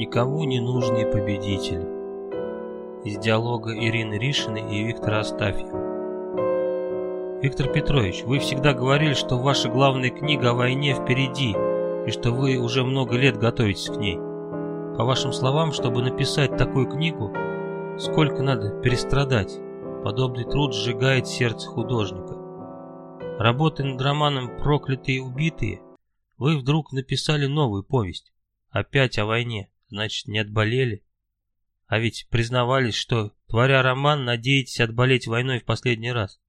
Никому не нужные победители. Из диалога Ирины Ришиной и Виктора Астафьева. Виктор Петрович, вы всегда говорили, что ваша главная книга о войне впереди, и что вы уже много лет готовитесь к ней. По вашим словам, чтобы написать такую книгу, сколько надо перестрадать. Подобный труд сжигает сердце художника. Работая над романом «Проклятые и убитые», вы вдруг написали новую повесть. Опять о войне значит, не отболели. А ведь признавались, что, творя роман, надеетесь отболеть войной в последний раз.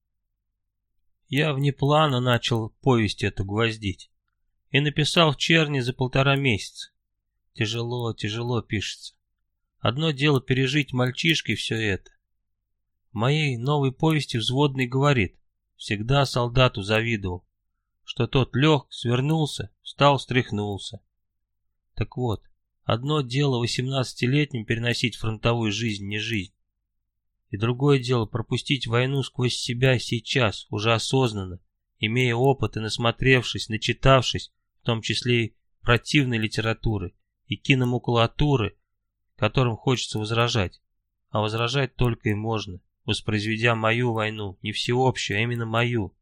Я вне плана начал повесть эту гвоздить. И написал в черни за полтора месяца. Тяжело, тяжело пишется. Одно дело пережить мальчишкой все это. В моей новой повести взводный говорит, всегда солдату завидовал, что тот лег, свернулся, встал, встряхнулся. Так вот, Одно дело восемнадцатилетним переносить фронтовую жизнь, не жизнь. И другое дело пропустить войну сквозь себя сейчас, уже осознанно, имея опыт и насмотревшись, начитавшись, в том числе и противной литературы, и киномакулатуры, которым хочется возражать. А возражать только и можно, воспроизведя мою войну, не всеобщую, а именно мою.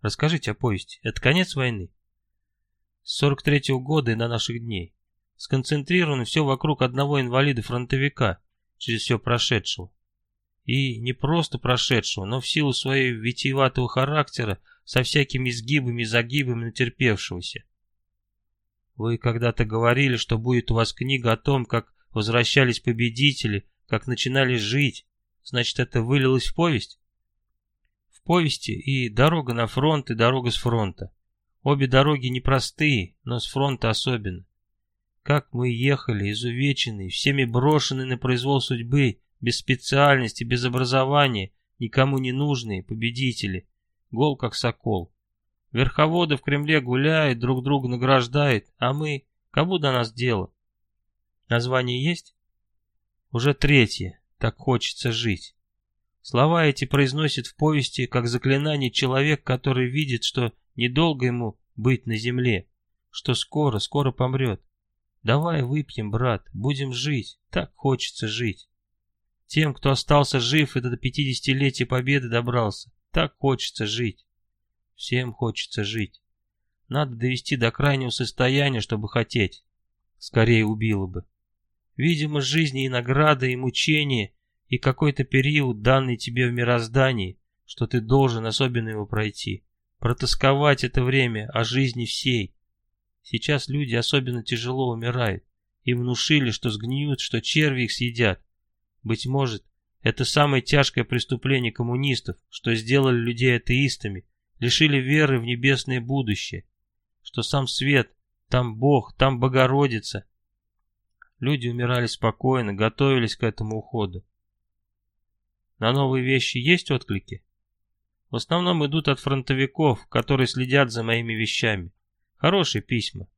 Расскажите о повести. Это конец войны? С 43-го года и до наших дней сконцентрировано все вокруг одного инвалида-фронтовика, через все прошедшего. И не просто прошедшего, но в силу своей витиеватого характера, со всякими изгибами и загибами натерпевшегося. Вы когда-то говорили, что будет у вас книга о том, как возвращались победители, как начинали жить. Значит, это вылилось в повесть? В повести и дорога на фронт, и дорога с фронта. Обе дороги непростые, но с фронта особенно. Как мы ехали, изувеченные, всеми брошенные на произвол судьбы, без специальности, без образования, никому не нужные, победители, гол как сокол. Верховоды в Кремле гуляют, друг друга награждают, а мы, кому до нас дело? Название есть? Уже третье, так хочется жить. Слова эти произносит в повести, как заклинание человек, который видит, что недолго ему быть на земле, что скоро, скоро помрет. Давай выпьем, брат, будем жить, так хочется жить. Тем, кто остался жив и до пятидесятилетия победы добрался, так хочется жить. Всем хочется жить. Надо довести до крайнего состояния, чтобы хотеть. Скорее убило бы. Видимо, жизни и награда, и мучения, и какой-то период, данный тебе в мироздании, что ты должен особенно его пройти. Протасковать это время о жизни всей, Сейчас люди особенно тяжело умирают. Им внушили, что сгниют, что черви их съедят. Быть может, это самое тяжкое преступление коммунистов, что сделали людей атеистами, лишили веры в небесное будущее, что сам свет, там Бог, там Богородица. Люди умирали спокойно, готовились к этому уходу. На новые вещи есть отклики? В основном идут от фронтовиков, которые следят за моими вещами. Хорошие письма.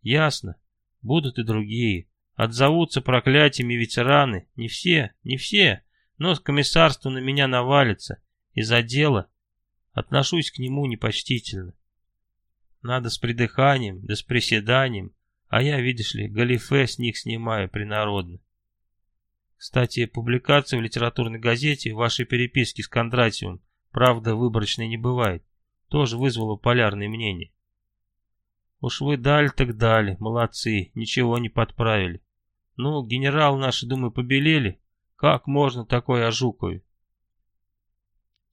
Ясно. Будут и другие. Отзовутся проклятиями ветераны. Не все, не все. Но комиссарство на меня навалится. Из-за дела. Отношусь к нему непочтительно. Надо с придыханием, да с приседанием. А я, видишь ли, галифе с них снимаю принародно. Кстати, публикация в литературной газете вашей переписки с Кондратьевым, правда, выборочной не бывает, тоже вызвала полярное мнение. Уж вы дали так дали, молодцы, ничего не подправили. Ну, генерал наши, думаю, побелели. Как можно такое ожукове?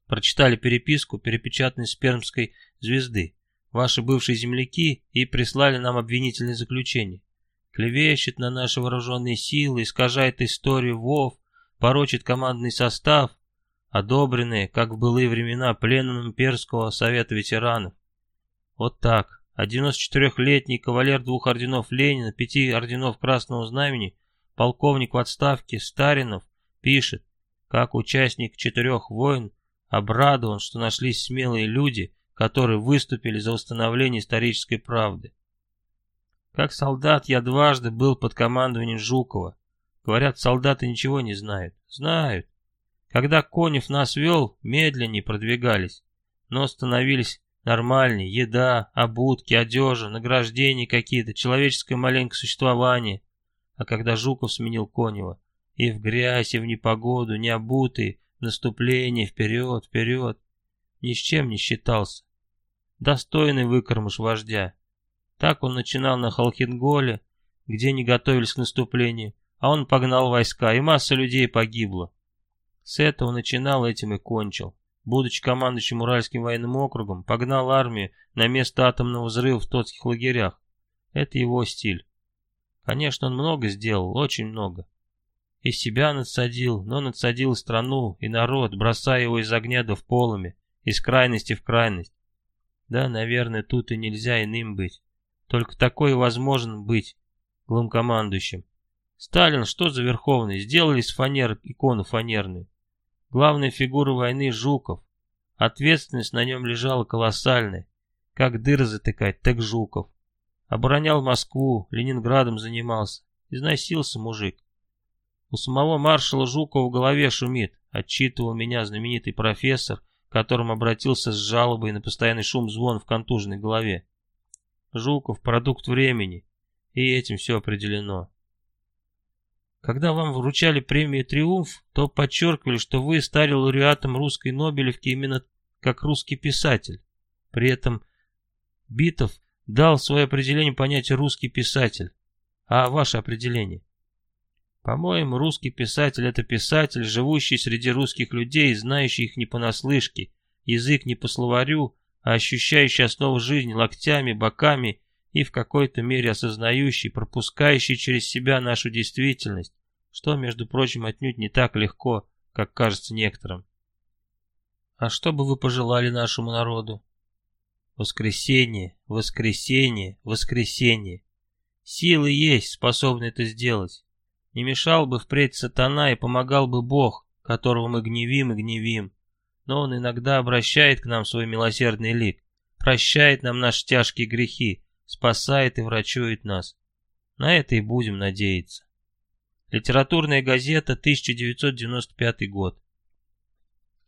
Прочитали переписку, перепечатанной с Пермской звезды. Ваши бывшие земляки и прислали нам обвинительное заключение. Клевещет на наши вооруженные силы, искажает историю ВОВ, порочит командный состав, одобренные, как в былые времена, пленным имперского совета ветеранов. Вот так а 94-летний кавалер двух орденов Ленина, пяти орденов Красного Знамени, полковник в отставке Старинов, пишет, как участник четырех войн обрадован, что нашлись смелые люди, которые выступили за установление исторической правды. Как солдат я дважды был под командованием Жукова. Говорят, солдаты ничего не знают. Знают. Когда Конев нас вел, медленнее продвигались, но становились Нормальный, еда, обутки, одежа, награждения какие-то, человеческое маленькое существование. а когда Жуков сменил Конева. И в грязь, и в непогоду, не обутый, наступление, вперед, вперед. Ни с чем не считался. Достойный выкормыш вождя. Так он начинал на Халхинголе, где не готовились к наступлению, а он погнал войска, и масса людей погибла. С этого начинал, этим и кончил. Будучи командующим Уральским военным округом, погнал армию на место атомного взрыва в тотских лагерях. Это его стиль. Конечно, он много сделал, очень много. И себя надсадил, но надсадил страну и народ, бросая его из огня до в полами, из крайности в крайность. Да, наверное, тут и нельзя иным быть. Только такой возможен быть главкомандующим. Сталин, что за верховный, сделали из фанер икону фанерную. Главная фигура войны Жуков. Ответственность на нем лежала колоссальная. Как дыры затыкать, так Жуков. Оборонял Москву, Ленинградом занимался. Износился мужик. У самого маршала Жукова в голове шумит, отчитывал меня знаменитый профессор, к которому обратился с жалобой на постоянный шум-звон в контуженной голове. Жуков – продукт времени, и этим все определено. Когда вам вручали премию «Триумф», то подчеркивали, что вы стали лауреатом русской Нобелевки именно как русский писатель. При этом Битов дал свое определение понятию «русский писатель». А ваше определение? По-моему, русский писатель — это писатель, живущий среди русских людей, знающий их не понаслышке, язык не по словарю, а ощущающий основу жизни локтями, боками и в какой-то мере осознающий, пропускающий через себя нашу действительность, что, между прочим, отнюдь не так легко, как кажется некоторым. А что бы вы пожелали нашему народу? Воскресенье, воскресенье, воскресенье. Силы есть, способны это сделать. Не мешал бы впредь сатана и помогал бы Бог, которого мы гневим и гневим. Но он иногда обращает к нам свой милосердный лик, прощает нам наши тяжкие грехи, спасает и врачует нас. На это и будем надеяться. Литературная газета, 1995 год.